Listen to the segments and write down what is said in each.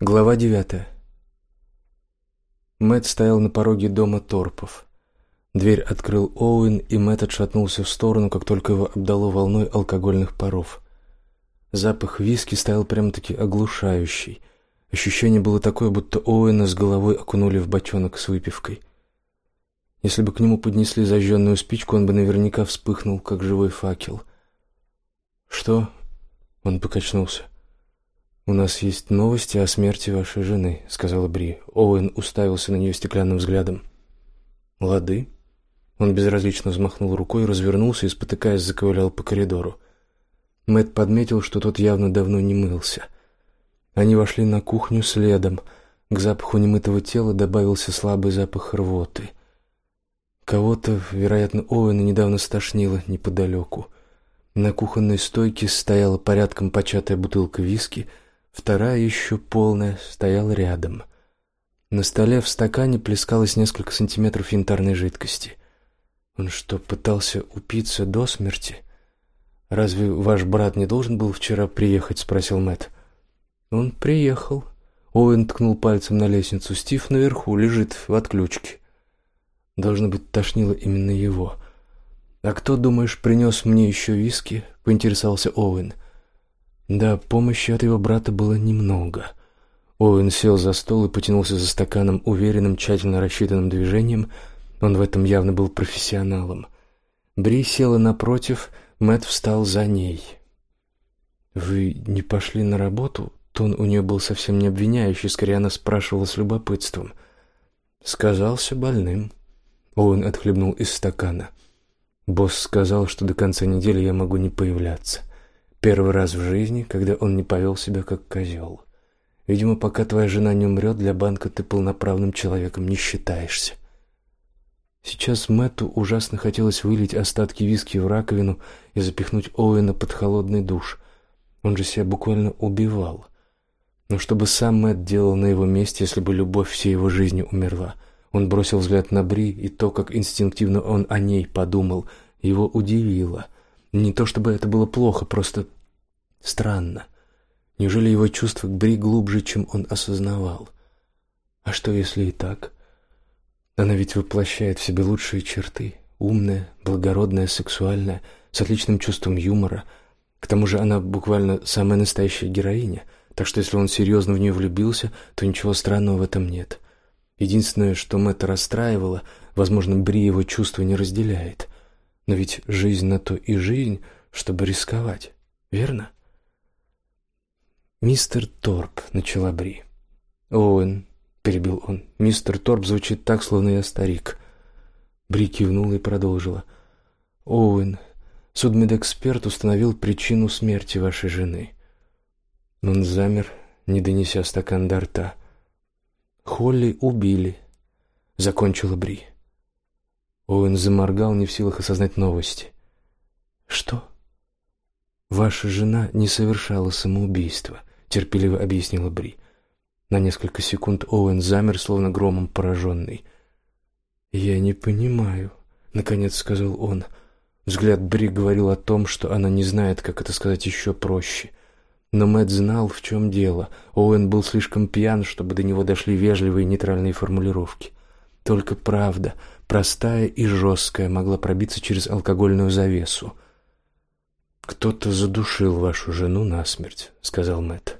Глава девятая. Мэт стоял на пороге дома Торпов. Дверь открыл Оуэн, и Мэт отшатнулся в сторону, как только его обдало волной алкогольных паров. Запах виски стоял прямо-таки оглушающий. Ощущение было такое, будто Оуэна с головой окунули в бочонок с выпивкой. Если бы к нему поднесли зажженную спичку, он бы наверняка вспыхнул, как живой факел. «Что?» — он покачнулся. «У нас есть новости о смерти вашей жены», — сказала Бри. Оуэн уставился на нее стеклянным взглядом. «Лады». Он безразлично взмахнул рукой, развернулся и, спотыкаясь, заковылял по коридору. Мэт подметил, что тот явно давно не мылся. Они вошли на кухню следом. К запаху немытого тела добавился слабый запах рвоты. Кого-то, вероятно, Оуэна недавно стошнило неподалеку. На кухонной стойке стояла порядком початая бутылка виски — Вторая, еще полная, стояла рядом. На столе в стакане плескалось несколько сантиметров янтарной жидкости. Он что, пытался упиться до смерти? Разве ваш брат не должен был вчера приехать, спросил Мэт. Он приехал. Оуэн ткнул пальцем на лестницу. Стив наверху лежит в отключке. Должно быть, тошнило именно его. А кто, думаешь, принес мне еще виски? поинтересовался Оуэн. Да, помощи от его брата было немного. Оуэн сел за стол и потянулся за стаканом уверенным, тщательно рассчитанным движением. Он в этом явно был профессионалом. Бри села напротив, Мэт встал за ней. Вы не пошли на работу? Тон у нее был совсем не обвиняющий, скорее она спрашивала с любопытством. Сказался больным. Оуэн отхлебнул из стакана. Босс сказал, что до конца недели я могу не появляться. Первый раз в жизни, когда он не повел себя как козел. Видимо, пока твоя жена не умрет, для банка ты полноправным человеком не считаешься. Сейчас Мэтту ужасно хотелось вылить остатки виски в раковину и запихнуть Оуэна под холодный душ. Он же себя буквально убивал. Но чтобы сам Мэтт делал на его месте, если бы любовь всей его жизни умерла? Он бросил взгляд на Бри, и то, как инстинктивно он о ней подумал, его удивило. Не то чтобы это было плохо, просто странно. Неужели его чувства к Бри глубже, чем он осознавал? А что если и так? Она ведь воплощает в себе лучшие черты: умная, благородная, сексуальная, с отличным чувством юмора. К тому же она буквально самая настоящая героиня. Так что если он серьезно в нее влюбился, то ничего странного в этом нет. Единственное, что Мэтта расстраивало, возможно, Бри его чувства не разделяет. Но ведь жизнь на то и жизнь, чтобы рисковать, верно? Мистер Торп, начала Бри. Оуэн, перебил он. Мистер Торп звучит так, словно я старик. Бри кивнула и продолжила. Оуэн, судмедэксперт установил причину смерти вашей жены. Он замер, не донеся стакан до рта. Холли убили, закончила Бри. Оуэн заморгал, не в силах осознать новости. Что? Ваша жена не совершала самоубийство, терпеливо объяснила Бри. На несколько секунд Оуэн замер, словно громом пораженный. Я не понимаю, наконец сказал он. Взгляд Бри говорил о том, что она не знает, как это сказать еще проще. Но Мэт знал, в чем дело. Оуэн был слишком пьян, чтобы до него дошли вежливые нейтральные формулировки. Только правда, простая и жесткая, могла пробиться через алкогольную завесу. Кто-то задушил вашу жену насмерть, сказал Мэт.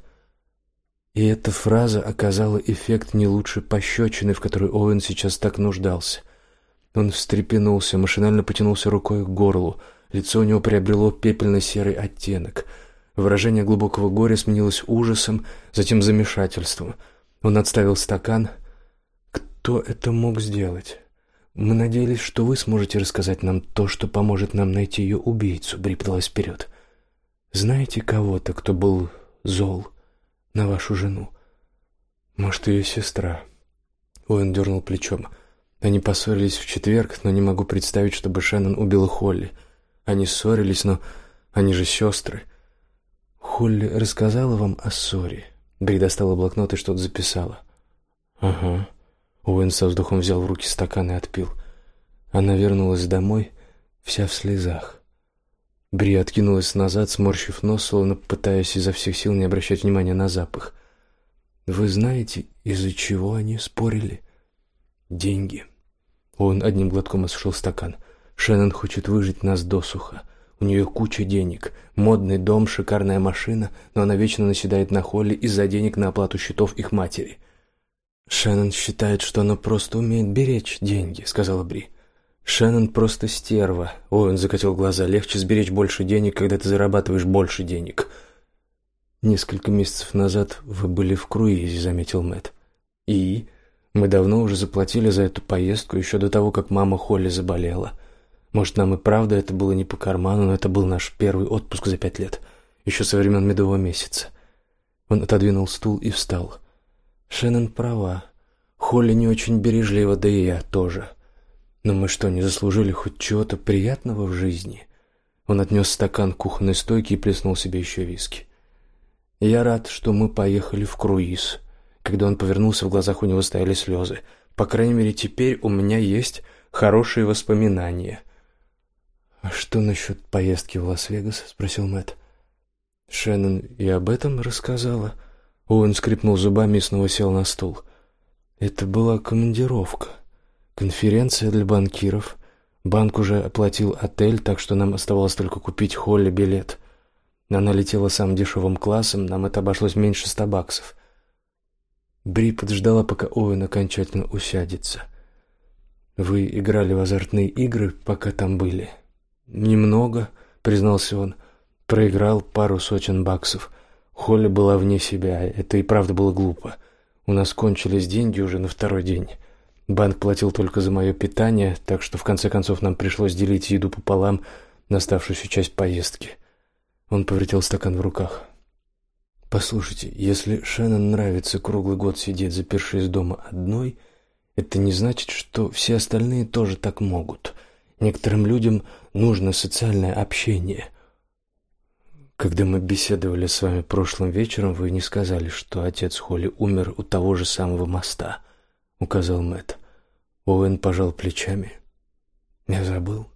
И эта фраза оказала эффект не лучше пощечины, в которой Оуэн сейчас так нуждался. Он встрепенулся, машинально потянулся рукой к горлу. Лицо у него приобрело пепельно-серый оттенок. Выражение глубокого горя сменилось ужасом, затем замешательством. Он отставил стакан, кто это мог сделать? Мы надеялись, что вы сможете рассказать нам то, что поможет нам найти ее убийцу. Бри подалась вперед. Знаете кого-то, кто был зол на вашу жену? Может, ее сестра? Оуэн дернул плечом. Они поссорились в четверг, но не могу представить, чтобы Шеннон убила Холли. Они ссорились, но они же сестры. Холли рассказала вам о ссоре. Бри достала блокнот и что-то записала. Ага. Уэн со вздохом взял в руки стакан и отпил. Она вернулась домой, вся в слезах. Бри откинулась назад, сморщив нос, словно пытаясь изо всех сил не обращать внимания на запах. Вы знаете, из-за чего они спорили? Деньги. Он одним глотком осушил стакан. Шеннон хочет выжить нас досуха. У нее куча денег, модный дом, шикарная машина, но она вечно наседает на Холли из-за денег на оплату счетов их матери. Шеннон считает, что она просто умеет беречь деньги, сказала Бри. Шеннон просто стерва. Ой, он закатил глаза. Легче сберечь больше денег, когда ты зарабатываешь больше денег. Несколько месяцев назад вы были в круизе, заметил Мэт. И мы давно уже заплатили за эту поездку еще до того, как мама Холли заболела. Может, нам и правда это было не по карману, но это был наш первый отпуск за пять лет, еще со времен медового месяца. Он отодвинул стул и встал. Шеннон права. Холли не очень бережлива, да и я тоже. Но мы что, не заслужили хоть чего-то приятного в жизни? Он отнес стакан к кухонной стойке и плеснул себе еще виски. Я рад, что мы поехали в круиз. Когда он повернулся, в глазах у него стояли слезы. По крайней мере, теперь у меня есть хорошие воспоминания. А что насчет поездки в Лас-Вегас? спросил Мэт. Шеннон и об этом рассказала. Он скрипнул зубами и снова сел на стул. Это была командировка, конференция для банкиров. Банк уже оплатил отель, так что нам оставалось только купить Холли билет. Она летела самым дешевым классом, нам это обошлось меньше ста баксов. Бри подождала, пока Оуэн окончательно усядется. Вы играли в азартные игры, пока там были? Немного, признался он. Проиграл пару сотен баксов. Холли была вне себя. Это и правда было глупо. У нас кончились деньги уже на второй день. Банк платил только за мое питание, так что в конце концов нам пришлось делить еду пополам на оставшуюся часть поездки. Он повертел стакан в руках. Послушайте, если Шеннон нравится круглый год сидеть запершись дома одной, это не значит, что все остальные тоже так могут. Некоторым людям нужно социальное общение. Когда мы беседовали с вами прошлым вечером, вы не сказали, что отец Холли умер у того же самого моста, указал Мэт. Оуэн пожал плечами. Я забыл.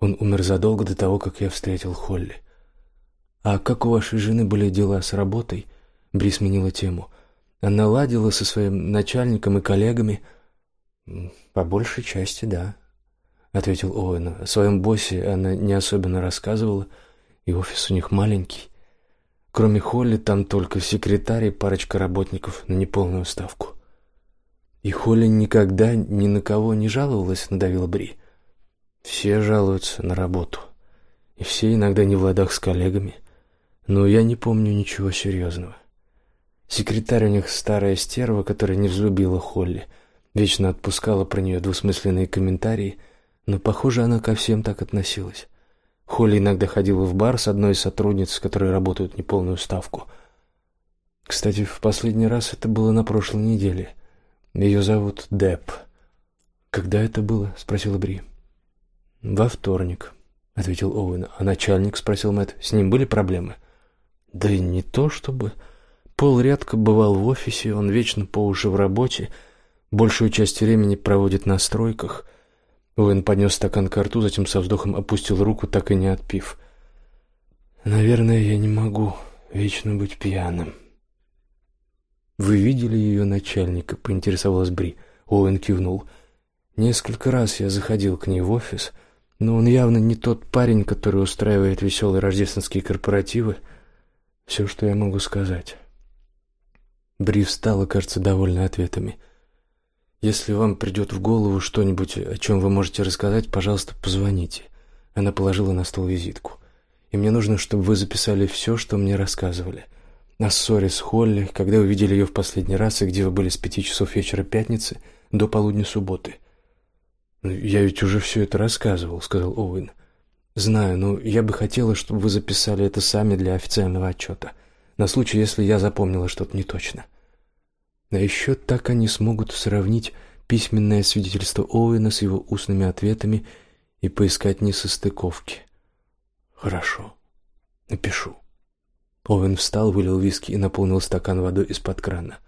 Он умер задолго до того, как я встретил Холли. А как у вашей жены были дела с работой? Бри сменила тему. Она ладила со своим начальником и коллегами. По большей части, да, ответил Оуэн. О своем боссе она не особенно рассказывала, и офис у них маленький. Кроме Холли там только секретарь и парочка работников на неполную ставку. И Холли никогда ни на кого не жаловалась, надавила Бри. Все жалуются на работу, и все иногда не в ладах с коллегами но я не помню ничего серьезного. Секретарь у них старая стерва, которая не взлюбила Холли, вечно отпускала про нее двусмысленные комментарии, но, похоже, она ко всем так относилась. Холли иногда ходила в бар с одной из сотрудниц, которые работают неполную ставку. Кстати, в последний раз это было на прошлой неделе. Ее зовут Деп. Когда это было? спросила Бри. Во вторник, ответил Оуэн. А начальник спросил Мэт. С ним были проблемы? Да и не то чтобы. Пол редко бывал в офисе, он вечно по уши в работе, большую часть времени проводит на стройках. Уэн поднес стакан к рту, затем со вздохом опустил руку, так и не отпив. Наверное, я не могу вечно быть пьяным. Вы видели ее начальника? поинтересовалась Бри. Оуэн кивнул. Несколько раз я заходил к ней в офис, но он явно не тот парень, который устраивает веселые рождественские корпоративы. Все, что я могу сказать. Бри встала, кажется, довольна ответами. Если вам придет в голову что-нибудь, о чем вы можете рассказать, пожалуйста, позвоните. Она положила на стол визитку. И мне нужно, чтобы вы записали все, что мне рассказывали. О ссоре с Холли, когда вы видели ее в последний раз и где вы были с пяти часов вечера пятницы до полудня субботы. «Ну, я ведь уже все это рассказывал, сказал Оуэн. Знаю, но я бы хотела, чтобы вы записали это сами для официального отчета, на случай, если я запомнила что-то неточно. А еще так они смогут сравнить письменное свидетельство Оуэна с его устными ответами и поискать несостыковки. Хорошо. Напишу. Оуэн встал, вылил виски и наполнил стакан водой из-под крана.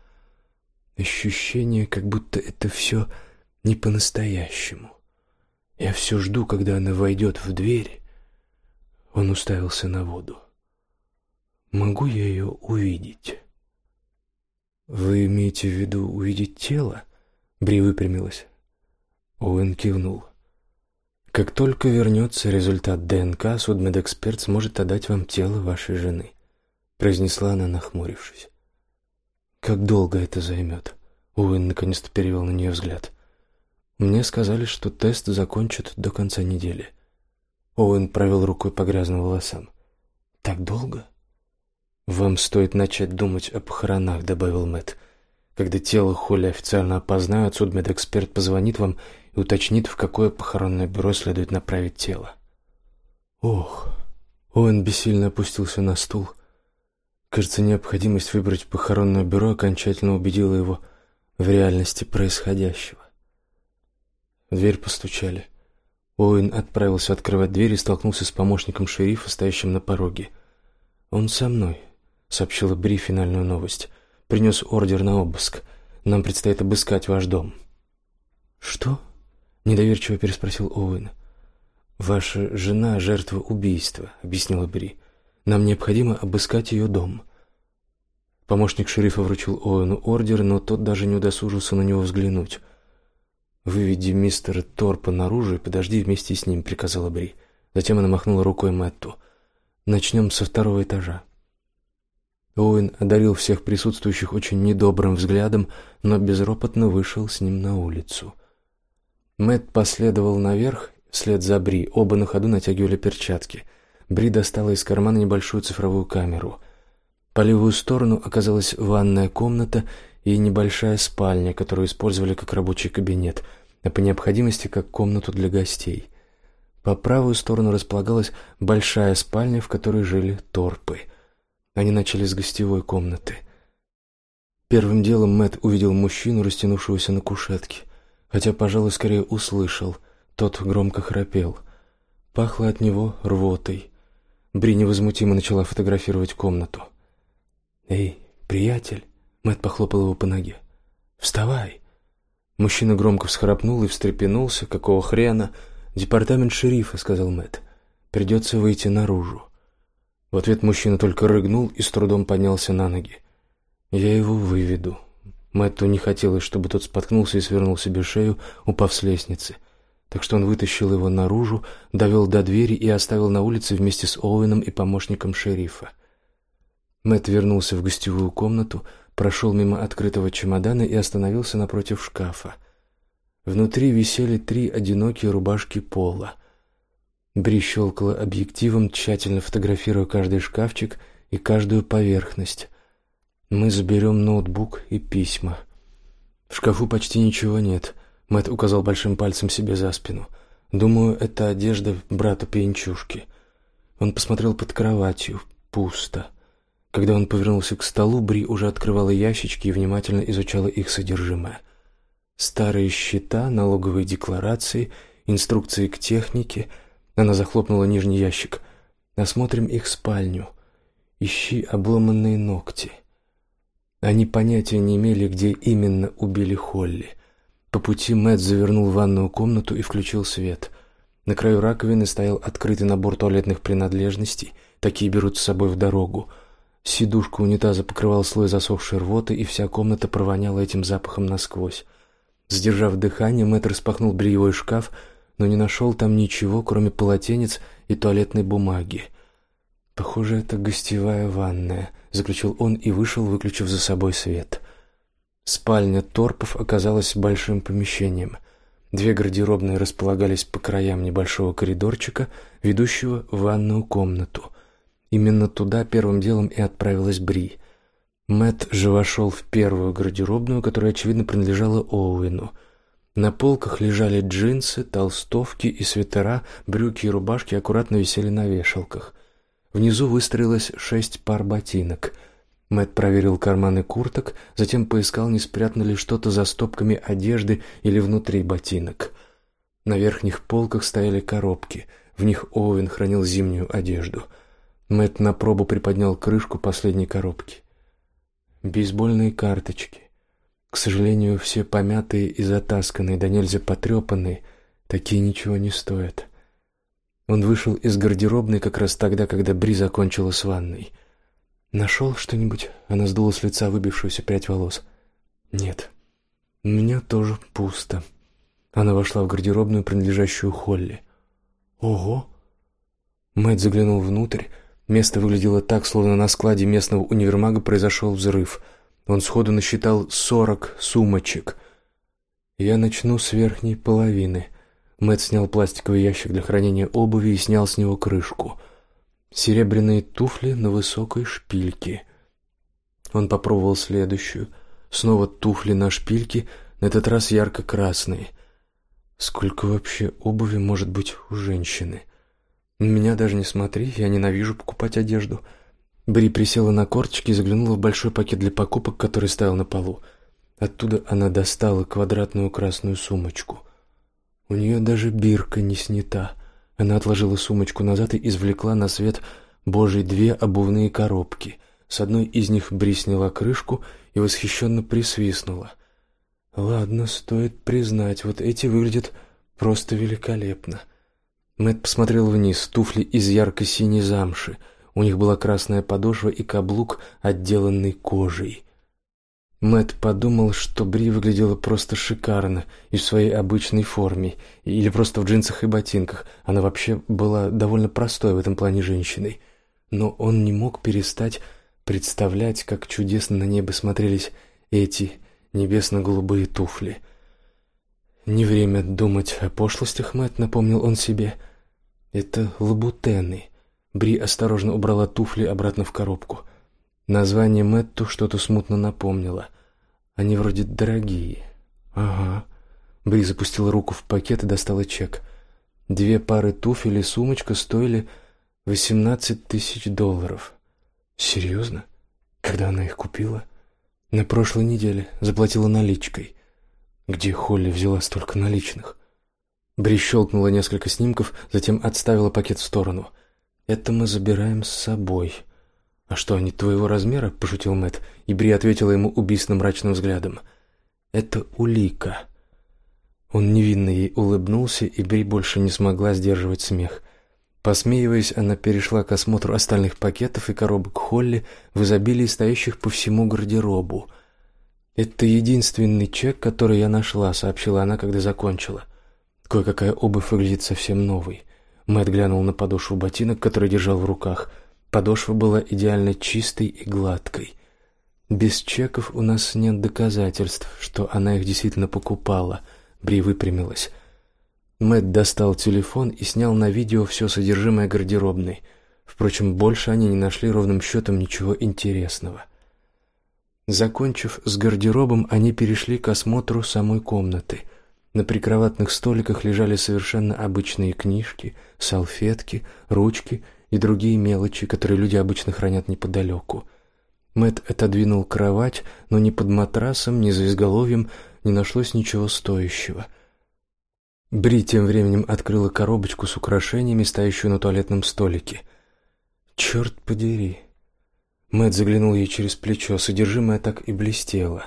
Ощущение, как будто это все не по-настоящему. Я все жду, когда она войдет в дверь. Он уставился на воду. Могу я ее увидеть? Вы имеете в виду увидеть тело? Бри выпрямилась. Оуэн кивнул. Как только вернется результат ДНК, судмедэксперт сможет отдать вам тело вашей жены, произнесла она, нахмурившись. Как долго это займет? Уин наконец-то перевел на нее взгляд. Мне сказали, что тест закончат до конца недели. Оуэн провел рукой по грязным волосам. Так долго? Вам стоит начать думать о похоронах, добавил Мэтт. Когда тело Холли официально опознают, судмедэксперт позвонит вам и уточнит, в какое похоронное бюро следует направить тело. Ох, Оуэн бессильно опустился на стул. Кажется, необходимость выбрать похоронное бюро окончательно убедила его в реальности происходящего. В дверь постучали. Оуэн отправился открывать дверь и столкнулся с помощником шерифа, стоящим на пороге. «Он со мной», — сообщила Бри финальную новость. «Принес ордер на обыск. Нам предстоит обыскать ваш дом». «Что?» — недоверчиво переспросил Оуэн. «Ваша жена — жертва убийства», — объяснила Бри. «Нам необходимо обыскать ее дом». Помощник шерифа вручил Оуэну ордер, но тот даже не удосужился на него взглянуть. «Выведи мистера Торпа наружу и подожди вместе с ним», — приказала Бри. Затем она махнула рукой Мэтту. «Начнем со второго этажа». Оуэн одарил всех присутствующих очень недобрым взглядом, но безропотно вышел с ним на улицу. Мэтт последовал наверх, вслед за Бри. Оба на ходу натягивали перчатки. Бри достала из кармана небольшую цифровую камеру. По левую сторону оказалась ванная комната и небольшая спальня, которую использовали как рабочий кабинет, а по необходимости как комнату для гостей. По правую сторону располагалась большая спальня, в которой жили торпы. Они начали с гостевой комнаты. Первым делом Мэт увидел мужчину, растянувшегося на кушетке, хотя, пожалуй, скорее услышал. Тот громко храпел. Пахло от него рвотой. Бри невозмутимо начала фотографировать комнату. «Эй, приятель!» Мэт похлопал его по ноге. «Вставай!» Мужчина громко всхрапнул и встрепенулся. «Какого хрена?» «Департамент шерифа», — сказал Мэт. «Придется выйти наружу». В ответ мужчина только рыгнул и с трудом поднялся на ноги. «Я его выведу». Мэтту не хотелось, чтобы тот споткнулся и свернул себе шею, упав с лестницы. Так что он вытащил его наружу, довел до двери и оставил на улице вместе с Оуэном и помощником шерифа. Мэтт вернулся в гостевую комнату, прошел мимо открытого чемодана и остановился напротив шкафа. Внутри висели три одинокие рубашки пола. Бри щелкала объективом, тщательно фотографируя каждый шкафчик и каждую поверхность. Мы заберем ноутбук и письма. В шкафу почти ничего нет. Мэтт указал большим пальцем себе за спину. Думаю, это одежда брата пьянчушки. Он посмотрел под кроватью. Пусто. Когда он повернулся к столу, Бри уже открывала ящички и внимательно изучала их содержимое. Старые счета, налоговые декларации, инструкции к технике. Она захлопнула нижний ящик. Осмотрим их спальню. Ищи обломанные ногти. Они понятия не имели, где именно убили Холли. По пути Мэтт завернул в ванную комнату и включил свет. На краю раковины стоял открытый набор туалетных принадлежностей. Такие берут с собой в дорогу. Сидушку унитаза покрывал слой засохшей рвоты, и вся комната провоняла этим запахом насквозь. Сдержав дыхание, Мэтт распахнул бельевой шкаф, но не нашел там ничего, кроме полотенец и туалетной бумаги. «Похоже, это гостевая ванная», — заключил он и вышел, выключив за собой свет. Спальня Торпов оказалась большим помещением. Две гардеробные располагались по краям небольшого коридорчика, ведущего в ванную комнату — Именно туда первым делом и отправилась Бри. Мэт же вошел в первую гардеробную, которая очевидно принадлежала Оуэну. На полках лежали джинсы, толстовки и свитера, брюки и рубашки аккуратно висели на вешалках. Внизу выстроилось шесть пар ботинок. Мэт проверил карманы курток, затем поискал, не спрятано ли что-то за стопками одежды или внутри ботинок. На верхних полках стояли коробки. В них Оуэн хранил зимнюю одежду. Мэт на пробу приподнял крышку последней коробки. Бейсбольные карточки. К сожалению, все помятые и затасканные, да нельзя потрепанные, такие ничего не стоят. Он вышел из гардеробной как раз тогда, когда Бри закончила с ванной. Нашел что-нибудь?» Она сдула с лица выбившуюся прядь волос. «Нет. У меня тоже пусто». Она вошла в гардеробную, принадлежащую Холли. «Ого!» Мэтт заглянул внутрь. Место выглядело так, словно на складе местного универмага произошел взрыв. Он сходу насчитал сорок сумочек. «Я начну с верхней половины». Мэтт снял пластиковый ящик для хранения обуви и снял с него крышку. Серебряные туфли на высокой шпильке. Он попробовал следующую. Снова туфли на шпильке, на этот раз ярко-красные. Сколько вообще обуви может быть у женщины? Меня даже не смотри, я ненавижу покупать одежду. Бри присела на корточки и заглянула в большой пакет для покупок, который стоял на полу. Оттуда она достала квадратную красную сумочку. У нее даже бирка не снята. Она отложила сумочку назад и извлекла на свет Божий две обувные коробки. С одной из них Бри сняла крышку и восхищенно присвистнула. Ладно, стоит признать, вот эти выглядят просто великолепно. Мэт посмотрел вниз. Туфли из ярко-синей замши. У них была красная подошва и каблук, отделанный кожей. Мэт подумал, что Бри выглядела просто шикарно и в своей обычной форме, или просто в джинсах и ботинках. Она вообще была довольно простой в этом плане женщиной. Но он не мог перестать представлять, как чудесно на небо смотрелись эти небесно-голубые туфли. Не время думать о пошлостях, Мэт, напомнил он себе. Это лабутены. Бри осторожно убрала туфли обратно в коробку. Название Мэтту что-то смутно напомнило. Они вроде дорогие. Ага. Бри запустила руку в пакет и достала чек. Две пары туфель и сумочка стоили восемнадцать тысяч долларов. Серьезно? Когда она их купила? На прошлой неделе заплатила наличкой. Где Холли взяла столько наличных? Бри щелкнула несколько снимков, затем отставила пакет в сторону. Это мы забираем с собой. «А что, они твоего размера?» – пошутил Мэт, и Бри ответила ему убийственным мрачным взглядом. «Это улика». Он невинно ей улыбнулся, и Бри больше не смогла сдерживать смех. Посмеиваясь, она перешла к осмотру остальных пакетов и коробок Холли в изобилии стоящих по всему гардеробу. «Это единственный чек, который я нашла», — сообщила она, когда закончила. «Кое-какая обувь выглядит совсем новой». Мэт глянул на подошву ботинок, который держал в руках — Подошва была идеально чистой и гладкой. Без чеков у нас нет доказательств, что она их действительно покупала. Бри выпрямилась. Мэт достал телефон и снял на видео все содержимое гардеробной. Впрочем, больше они не нашли ровным счетом ничего интересного. Закончив с гардеробом, они перешли к осмотру самой комнаты. На прикроватных столиках лежали совершенно обычные книжки, салфетки, ручки и другие мелочи, которые люди обычно хранят неподалеку. Мэт отодвинул кровать, но ни под матрасом, ни за изголовьем не нашлось ничего стоящего. Бри тем временем открыла коробочку с украшениями, стоящую на туалетном столике. Черт подери. Мэт заглянул ей через плечо, содержимое так и блестело.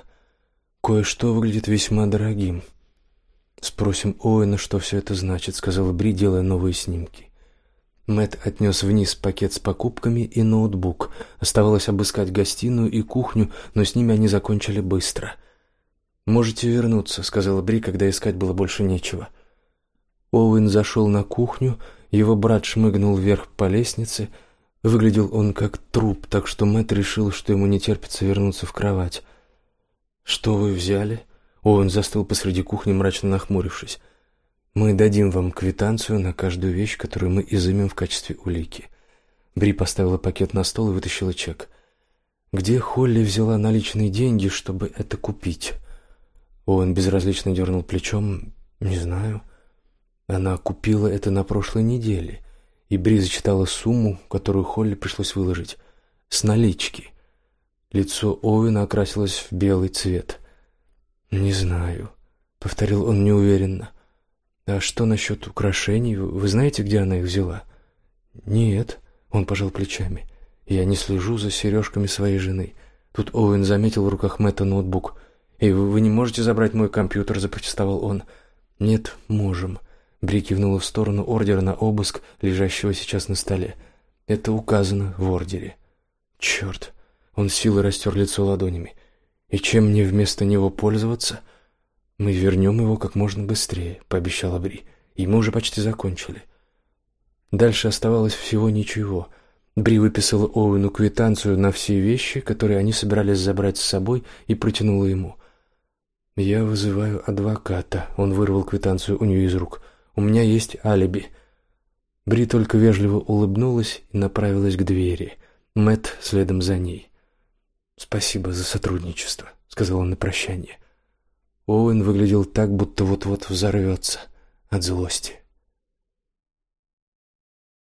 Кое-что выглядит весьма дорогим. Спросим Оуэна, что все это значит, сказала Бри, делая новые снимки. Мэт отнес вниз пакет с покупками и ноутбук. Оставалось обыскать гостиную и кухню, но с ними они закончили быстро. Можете вернуться, сказала Бри, когда искать было больше нечего. Оуэн зашел на кухню, его брат шмыгнул вверх по лестнице. Выглядел он как труп, так что Мэт решил, что ему не терпится вернуться в кровать. Что вы взяли? Оуэн застыл посреди кухни, мрачно нахмурившись. Мы дадим вам квитанцию на каждую вещь, которую мы изымем в качестве улики. Бри поставила пакет на стол и вытащила чек. Где Холли взяла наличные деньги, чтобы это купить? Он безразлично дернул плечом. Не знаю. Она купила это на прошлой неделе. И Бри зачитала сумму, которую Холли пришлось выложить с налички. Лицо Оуэна окрасилось в белый цвет. Не знаю, повторил он неуверенно. А что насчет украшений? Вы знаете, где она их взяла? Нет, он пожал плечами. Я не слежу за сережками своей жены. Тут Оуэн заметил в руках Мэтта ноутбук. «Эй, вы, вы не можете забрать мой компьютер?» – запротестовал он. «Нет, можем». Бри кивнула в сторону ордера на обыск, лежащего сейчас на столе. «Это указано в ордере». Черт! Он силой растер лицо ладонями. И чем мне вместо него пользоваться? Мы вернем его как можно быстрее, пообещала Бри. И мы уже почти закончили. Дальше оставалось всего ничего. Бри выписала Оуэну квитанцию на все вещи, которые они собирались забрать с собой, и протянула ему. «Я вызываю адвоката», — он вырвал квитанцию у нее из рук. «У меня есть алиби». Бри только вежливо улыбнулась и направилась к двери. Мэт следом за ней. «Спасибо за сотрудничество», — сказал он на прощание. Оуэн выглядел так, будто вот-вот взорвется от злости.